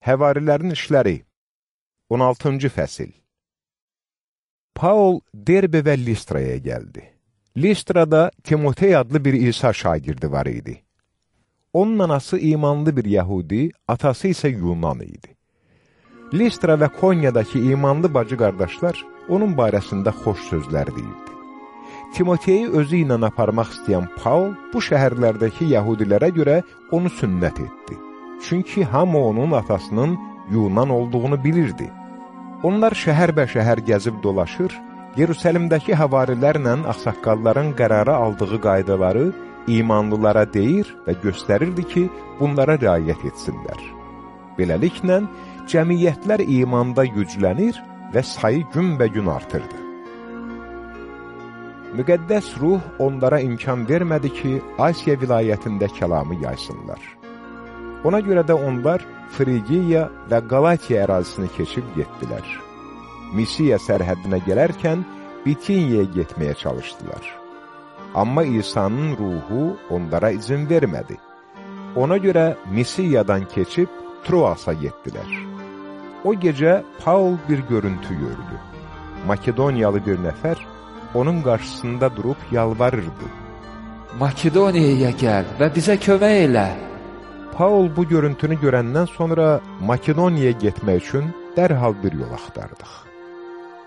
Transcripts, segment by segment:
Həvarilərin işləri 16-cı fəsil Paul Derbe və Listraya gəldi. Listrada Timotey adlı bir İsa şagirdi var idi. Onun anası imanlı bir Yahudi, atası isə Yunan idi. Listra və Konyadakı imanlı bacı qardaşlar onun barəsində xoş sözlər deyildi. Timoteyi özü ilə aparmaq istəyən Paul bu şəhərlərdəki Yahudilərə görə onu sünnət etdi. Çünki hamı onun atasının Yunan olduğunu bilirdi. Onlar şəhər bə şəhər gəzib dolaşır, Yerusəlimdəki havarilərlə axsaqqalların qərara aldığı qaydaları imanlılara deyir və göstərirdi ki, bunlara riayət etsinlər. Beləliklə, cəmiyyətlər imanda güclənir və sayı günbə-gün artırdı. Müqəddəs ruh onlara imkan vermədi ki, Asiya vilayətində kəlamı yaysınlar. Ona görə də onlar Frigiya və Qalatiya ərazisini keçib getdilər. Misiya sərhəddinə gələrkən Bitiniyaya getməyə çalışdılar. Amma İsa'nın ruhu onlara izin vermədi. Ona görə Misiyadan keçib Troasa getdilər. O gecə Paul bir görüntü gördü. Makedoniyalı bir nəfər onun qarşısında durub yalvarırdı. Makedoniyaya gəl və bizə kömək elə. Paul bu görüntünü görəndən sonra Makedoniyaya getmək üçün dərhal bir yol axtardıq.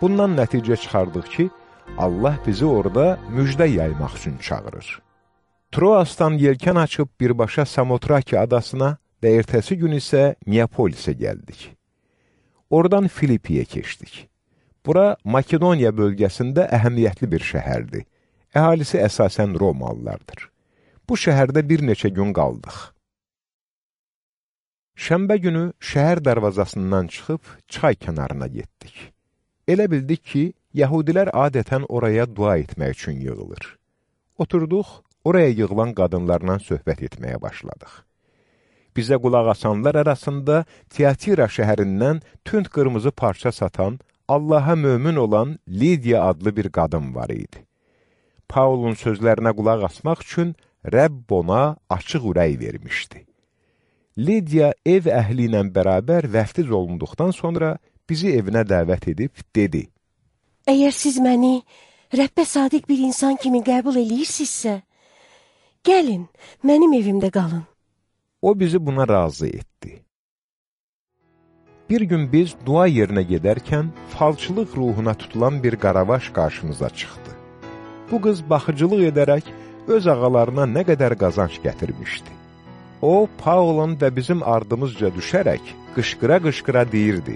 Bundan nəticə çıxardıq ki, Allah bizi orada müjdə yaymaq üçün çağırır. Troasdan yelkən açıb birbaşa Samotraki adasına və ertəsi gün isə Neapolisə gəldik. Oradan Filipiyə keçdik. Bura Makedoniya bölgəsində əhəmiyyətli bir şəhərdir. Əhalisi əsasən Romalılardır. Bu şəhərdə bir neçə gün qaldıq. Şəmbə günü şəhər darvazasından çıxıb çay kənarına getdik. Elə bildik ki, yəhudilər adətən oraya dua etmək üçün yığılır. Oturduq, oraya yığılan qadınlarla söhbət etməyə başladıq. Bizə qulaq asanlar arasında Teatira şəhərindən tünd qırmızı parça satan, Allaha mömin olan Lidiya adlı bir qadın var idi. Paulun sözlərinə qulaq asmaq üçün Rəbb ona açıq ürək vermişdi. Lidiya ev əhli ilə bərabər vəftiz olunduqdan sonra bizi evinə dəvət edib dedi. Əgər siz məni Rəbbə sadiq bir insan kimi qəbul eləyirsinizsə, gəlin, mənim evimdə qalın. O bizi buna razı etdi. Bir gün biz dua yerinə gedərkən falçılıq ruhuna tutulan bir qaravaş qarşımıza çıxdı. Bu qız baxıcılıq edərək öz ağalarına nə qədər qazanç gətirmişdi. O, Paulun və bizim ardımızca düşərək qışqıra-qışqıra deyirdi.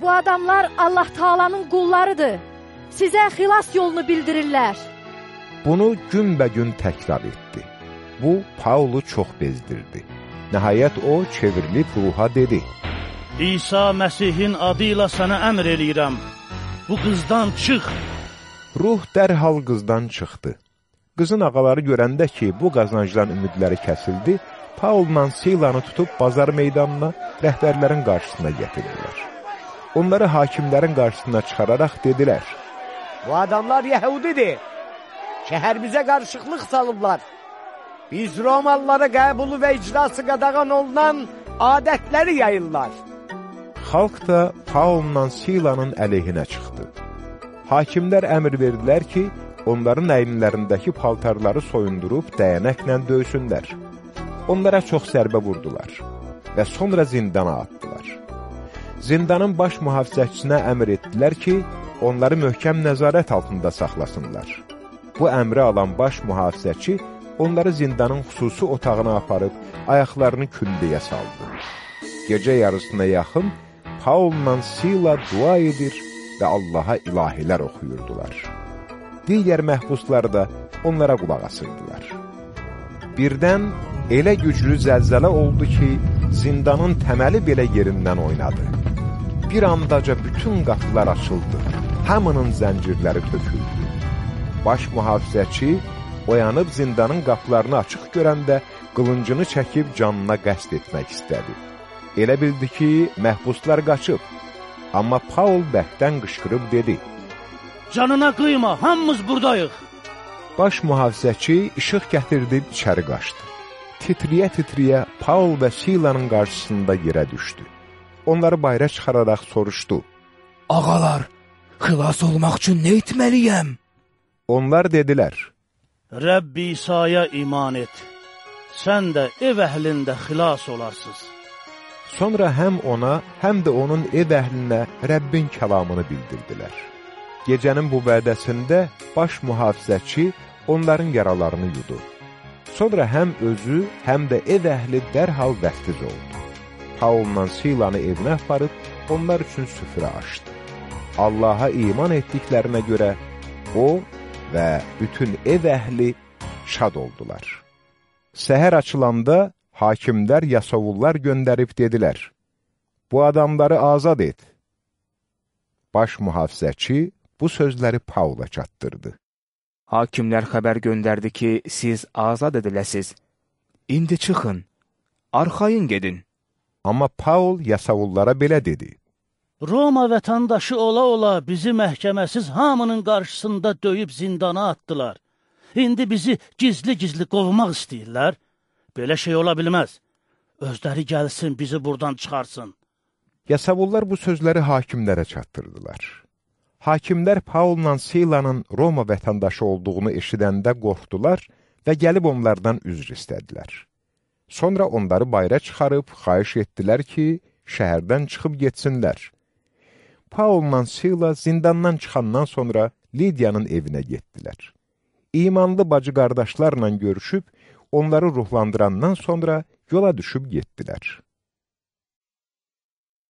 Bu adamlar Allah Taalanın qullarıdır. Sizə xilas yolunu bildirirlər. Bunu günbə-gün təkrar etdi. Bu, Paulu çox bezdirdi. Nəhayət o, çevrilib ruha dedi. İsa Məsihin adı ilə sənə əmr eləyirəm. Bu qızdan çıx. Ruh dərhal qızdan çıxdı. Qızın ağaları görəndə ki, bu qazancdan ümidləri kəsildi, Paulla Silanı tutub bazar meydanına rəhbərlərin qarşısına gətirdilər. Onları hakimlərin qarşısına çıxararaq dedilər, Bu adamlar Yəhudidir, şəhərimizə qarışıqlıq salıblar. Biz Romalılara qəbulu və icrası qadağan olunan adətləri yayırlar. Xalq da Paulla Silanın əleyhinə çıxdı. Hakimlər əmr verdilər ki, onların əyinlərindəki paltarları soyundurub dəyənəklə döysünlər onlara çox sərbə vurdular və sonra zindana atdılar. Zindanın baş mühafizəçisinə əmr etdilər ki, onları möhkəm nəzarət altında saxlasınlar. Bu əmri alan baş mühafizəçi onları zindanın xüsusi otağına aparıb ayaqlarını kündəyə saldı. Gecə yarısına yaxın Paulla Sila dua edir və Allaha ilahilər oxuyurdular. Digər məhbuslar da onlara qulaq asırdılar. Birdən elə güclü zəlzələ oldu ki, zindanın təməli belə yerindən oynadı. Bir andaca bütün qapılar açıldı, hamının zəncirləri töküldü. Baş mühafizəçi oyanıb zindanın qapılarını açıq görəndə qılıncını çəkib canına qəst etmək istədi. Elə bildi ki, məhbuslar qaçıb. Amma Paul bəhdən qışqırıb dedi, Canına qıyma, hamımız buradayıq. Baş mühafizəçi işıq gətirdib içəri qaçdı titriyə-titriyə Paul və Silanın qarşısında yerə düşdü. onları bayra çıxararaq soruşdu. Ağalar, xilas olmaq üçün nə etməliyəm? Onlar dedilər, Rəbb İsa'ya iman et. Sən də ev əhlində xilas olarsınız. Sonra həm ona, həm də onun ev əhlinə Rəbbin kəlamını bildirdilər. Gecənin bu vədəsində baş mühafizəçi onların yaralarını yudu. Sonra həm özü, həm də ev əhli dərhal vəftiz oldu. Paulla Silanı evinə aparıb, onlar üçün süfrə açdı. Allaha iman etdiklərinə görə o və bütün ev əhli şad oldular. Səhər açılanda hakimlər yasavullar göndərib dedilər, bu adamları azad et. Baş mühafizəçi bu sözləri Paula çatdırdı. Hakimlər xəbər göndərdi ki, siz azad ediləsiz. İndi çıxın, arxayın gedin. Amma Paul yasavullara belə dedi. Roma vətəndaşı ola-ola bizi məhkəməsiz hamının qarşısında döyüb zindana atdılar. İndi bizi gizli-gizli qovmaq istəyirlər. Belə şey ola bilməz. Özləri gəlsin, bizi buradan çıxarsın. Yasavullar bu sözləri hakimlərə çatdırdılar. Hakimlər Paulla Silanın Roma vətəndaşı olduğunu eşidəndə qorxdular və gəlib onlardan üzr istədilər. Sonra onları bayra çıxarıb xahiş etdilər ki, şəhərdən çıxıb getsinlər. Paulla Sila zindandan çıxandan sonra Lidiyanın evinə getdilər. İmanlı bacı qardaşlarla görüşüb, onları ruhlandırandan sonra yola düşüb getdilər.